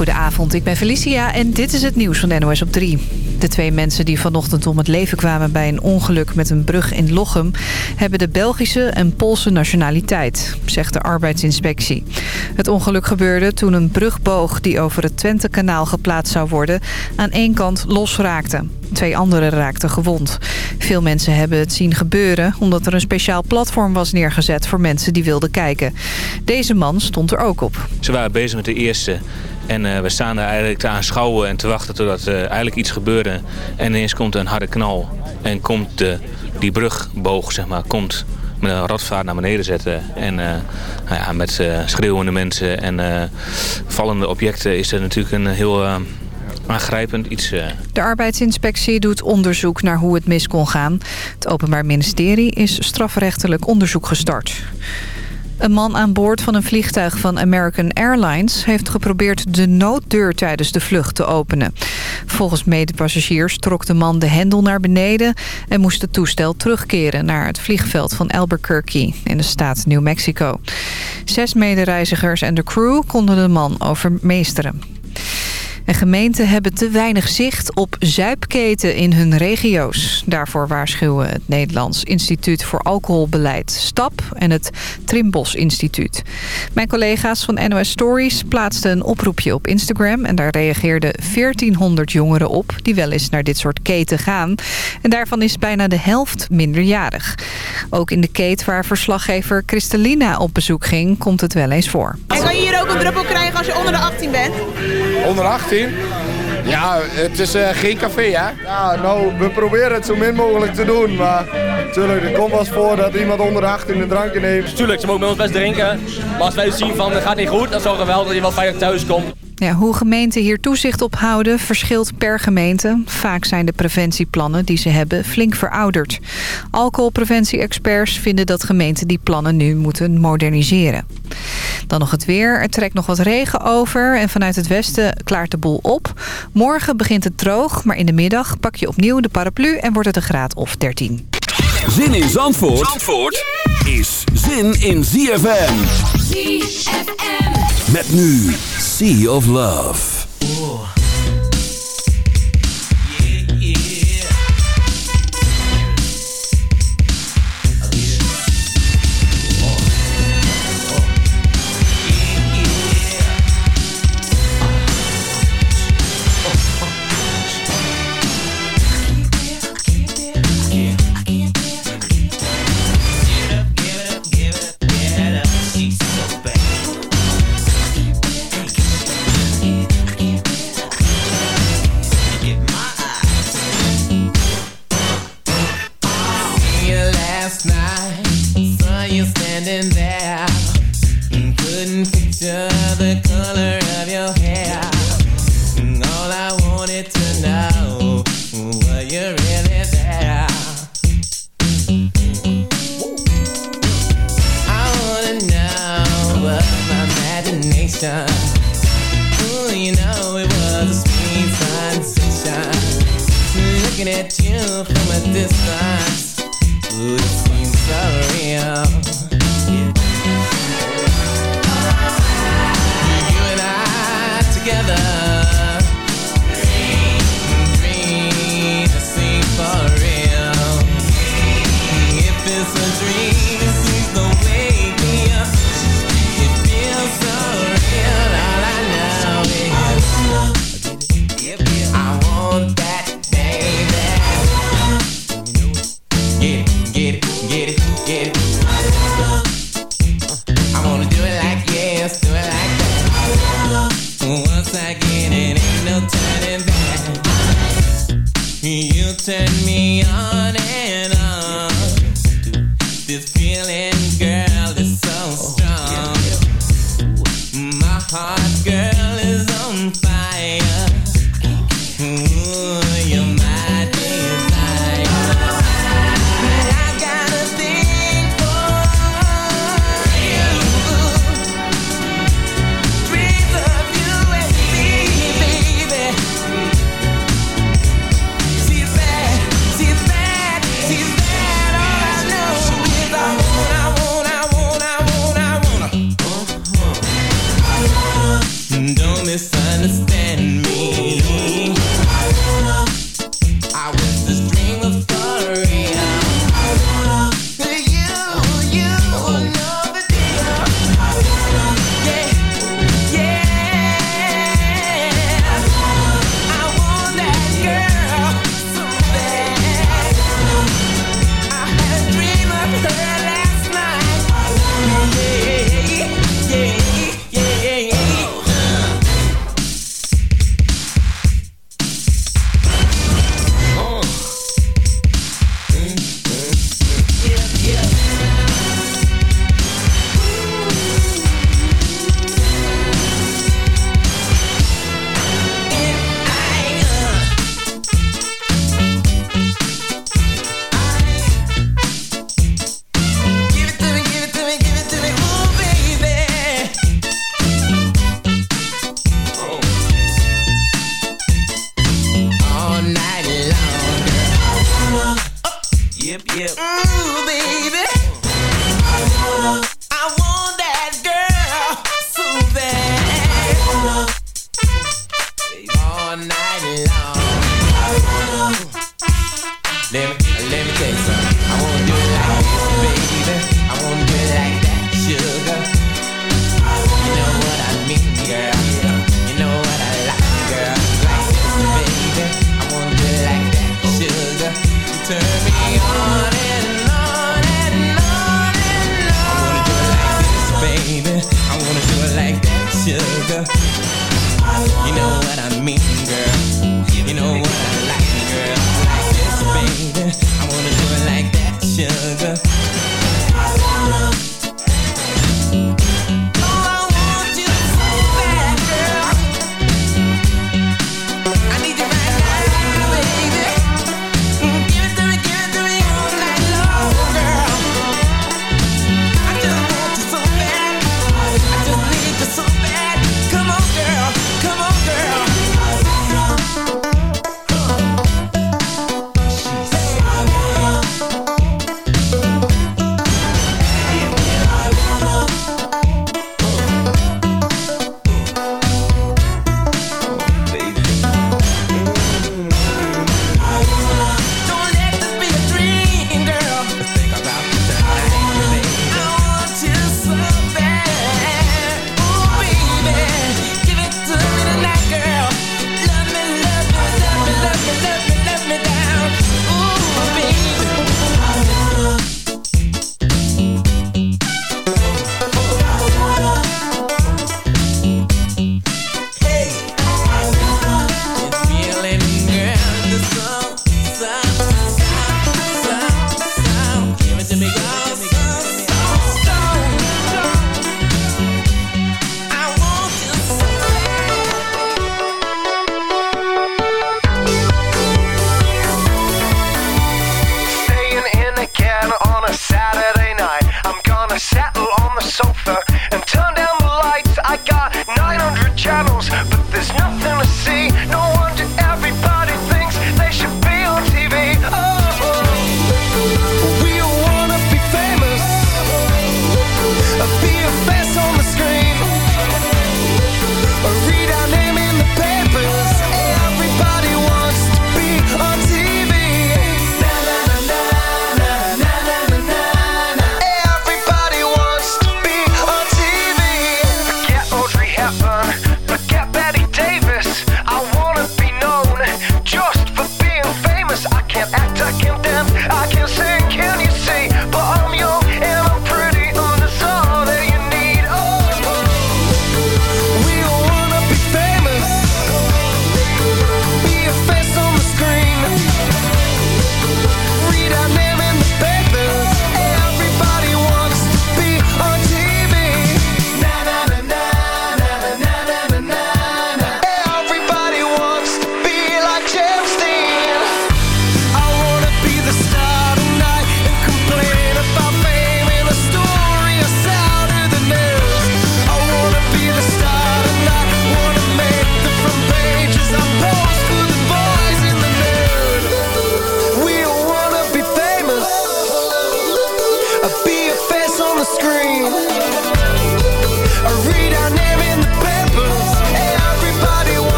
Goedenavond, ik ben Felicia en dit is het nieuws van NOS op 3. De twee mensen die vanochtend om het leven kwamen bij een ongeluk met een brug in Lochem... hebben de Belgische en Poolse nationaliteit, zegt de arbeidsinspectie. Het ongeluk gebeurde toen een brugboog die over het Twentekanaal geplaatst zou worden... aan één kant losraakte. Twee anderen raakten gewond. Veel mensen hebben het zien gebeuren omdat er een speciaal platform was neergezet voor mensen die wilden kijken. Deze man stond er ook op. Ze waren bezig met de eerste en uh, we staan daar eigenlijk te aanschouwen en te wachten totdat uh, eigenlijk iets gebeurde. En ineens komt een harde knal en komt de, die brugboog zeg maar, komt met een radvaart naar beneden zetten. En uh, nou ja, met schreeuwende mensen en vallende objecten is er natuurlijk een heel aangrijpend iets. De arbeidsinspectie doet onderzoek naar hoe het mis kon gaan. Het Openbaar Ministerie is strafrechtelijk onderzoek gestart. Een man aan boord van een vliegtuig van American Airlines... heeft geprobeerd de nooddeur tijdens de vlucht te openen. Volgens medepassagiers trok de man de hendel naar beneden... en moest het toestel terugkeren naar het vliegveld van Albuquerque... in de staat New Mexico. Zes medereizigers en de crew konden de man overmeesteren. En gemeenten hebben te weinig zicht op zuipketen in hun regio's. Daarvoor waarschuwen het Nederlands Instituut voor Alcoholbeleid STAP en het Trimbos Instituut. Mijn collega's van NOS Stories plaatsten een oproepje op Instagram... en daar reageerden 1400 jongeren op die wel eens naar dit soort keten gaan. En daarvan is bijna de helft minderjarig. Ook in de keten waar verslaggever Kristalina op bezoek ging, komt het wel eens voor. En kan je hier ook een druppel krijgen als je onder de 18 bent? Onder 18? Ja, het is uh, geen café, hè? Ja, nou, we proberen het zo min mogelijk te doen. Maar natuurlijk, er komt wel eens voor dat iemand onder de 18 een drankje neemt. Tuurlijk, ze mogen bij ons best drinken. Maar als wij zien van, het gaat niet goed, dan zorgen we wel dat je wel veilig thuis komt. Ja, hoe gemeenten hier toezicht op houden verschilt per gemeente. Vaak zijn de preventieplannen die ze hebben flink verouderd. Alcoholpreventie-experts vinden dat gemeenten die plannen nu moeten moderniseren. Dan nog het weer. Er trekt nog wat regen over en vanuit het westen klaart de boel op. Morgen begint het droog, maar in de middag pak je opnieuw de paraplu en wordt het een graad of 13. Zin in Zandvoort, Zandvoort is zin in ZFM. ZFM. Met nu Sea of Love.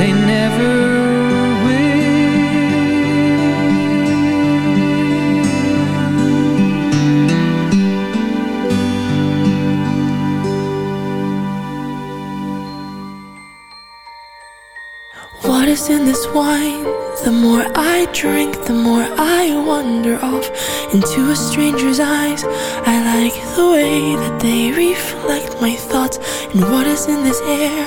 they never What is in this wine? The more I drink, the more I wander off into a stranger's eyes. I like the way that they reflect my thoughts. And what is in this air?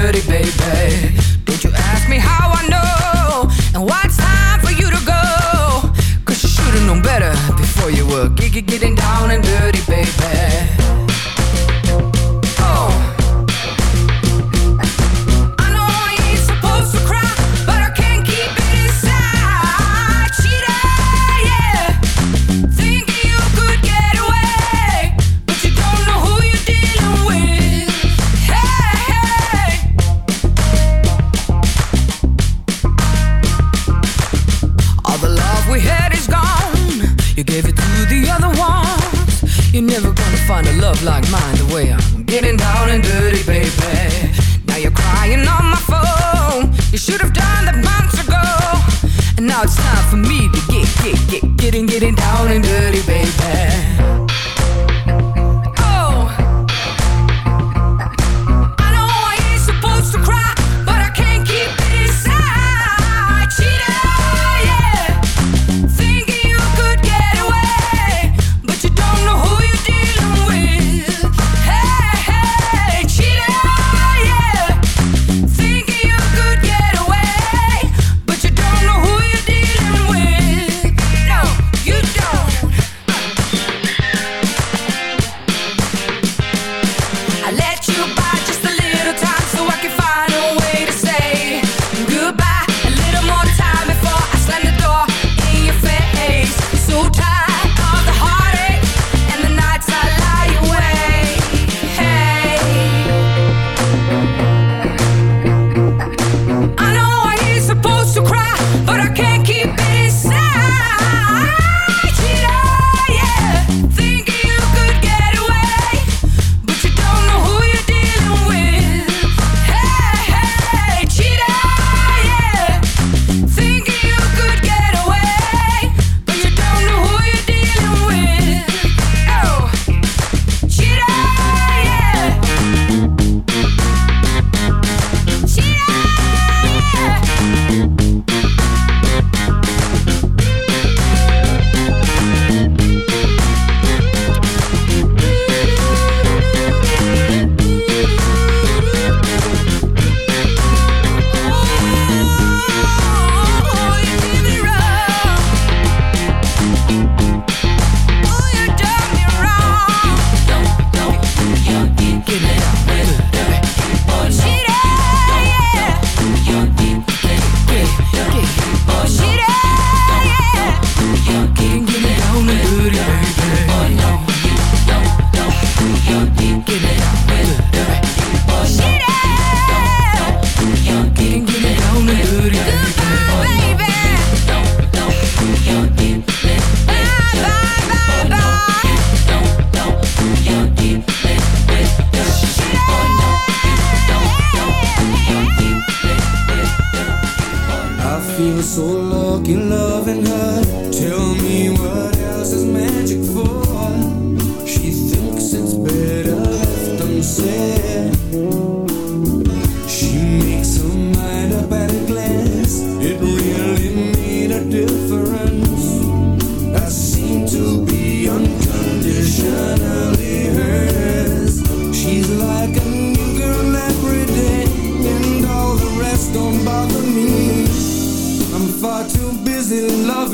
dirty, baby. Don't you ask me how I know and what's time for you to go. Cause you should've known better before you were geeky getting down and dirty, baby. getting down and dirty, baby.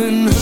moving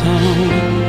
home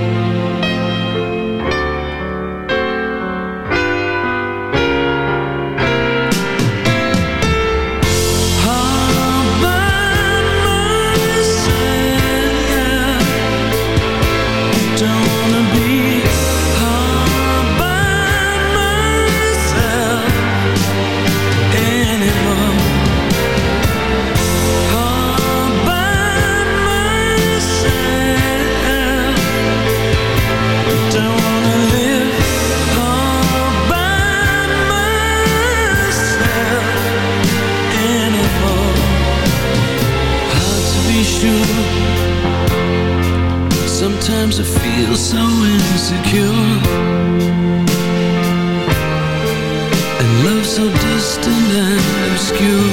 so insecure. And love so distant and obscure.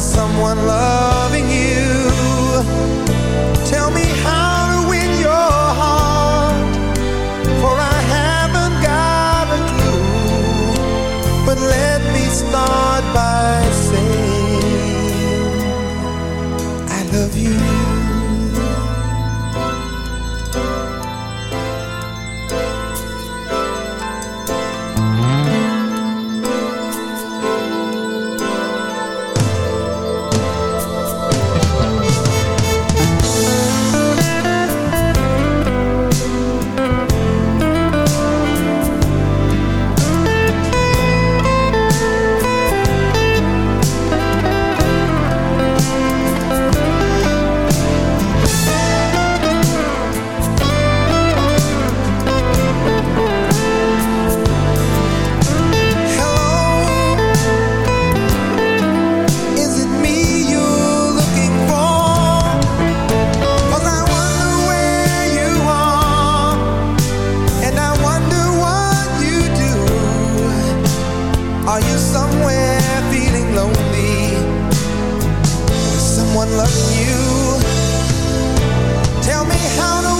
someone loves. you. Tell me how to